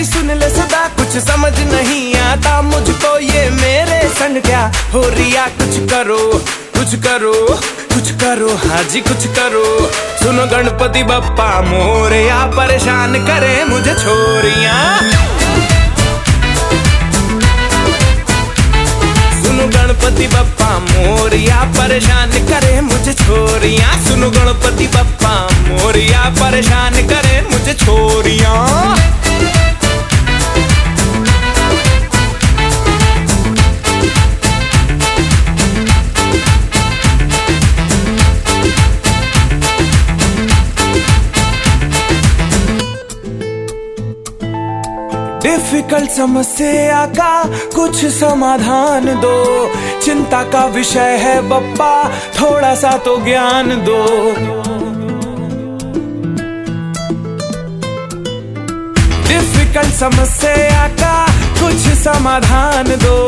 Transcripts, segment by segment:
कुछ समझ नहीं आता मुझको ये मेरे संग क्या हो रिया। कुछ करो कुछ करो कुछ करो हाँ जी कुछ करो। सुनो गणपति बप्पा, मोरिया परेशान करे मुझे छोरिया। सुनो गणपति बप्पा, मोरिया परेशान करे मुझे छोरिया। सुनो गणपति बप्पा, मोरिया परेशान करे मुझे छोरिया। डिफ़िकल्ट समस्या का कुछ समाधान दो। चिंता का विषय है बप्पा थोड़ा सा तो ज्ञान दो। डिफ़िकल्ट समस्या का कुछ समाधान दो।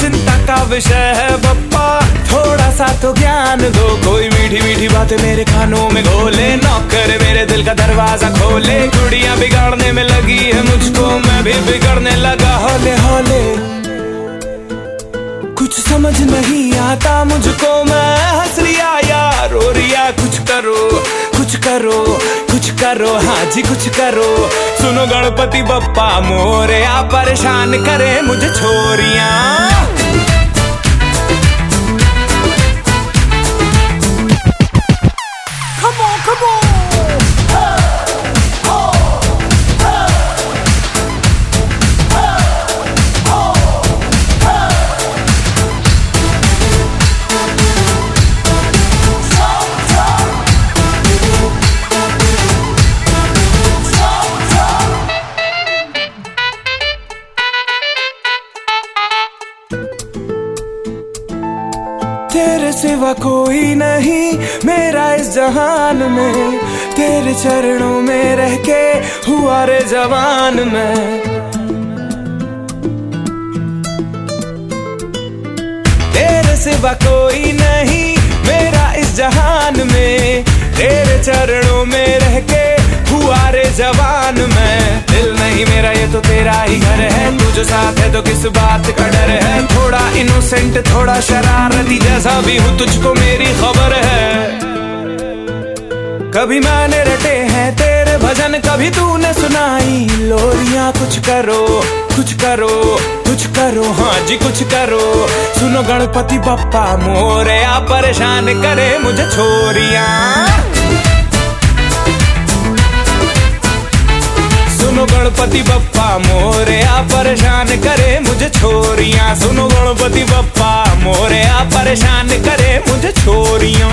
चिंता का विषय है बप्पा थोड़ा सा तो ज्ञान दो। कोई मीठी मीठी बातें मेरे कानों में घोले। नौकर मेरे दिल का दरवाज़ा खोले। गुड़िया बिगाड़ने में लगी है मुझको। मैं भी बिगड़ने लगा। होले होले। कुछ समझ नहीं आता मुझको। मैं हंस रिया, यार। रो रिया, कुछ करो कुछ करो कुछ करो। हाँ जी, कुछ करो। सुनो गणपति बप्पा, मोरे आप परेशान करे मुझे छोरिया। तेरे सिवा कोई नहीं। मेरा इस जहान में, तेरे चरणों में रह के हुआ रे जवान में। तेरे सिवा कोई नहीं, मेरा इस जहान में, तेरे चरणों में जवान में। दिल नहीं मेरा, ये तो तेरा ही घर है। तू जो साथ है तो किस बात का डर है? थोड़ा इनोसेंट थोड़ा शरारती जैसा भी हूँ, तुझको मेरी खबर है। कभी मैंने रटे हैं तेरे भजन, कभी तूने सुनाई। लोरिया कुछ करो कुछ करो कुछ करो। हाँ जी, कुछ करो। सुनो गणपति बप्पा, मोरे आ परेशान करे मुझे छोरिया। गणपति बप्पा, मोरे आ परेशान करे मुझे छोरिया। सुनो गणपति बप्पा, मोरे आ परेशान करे मुझे छोरिया।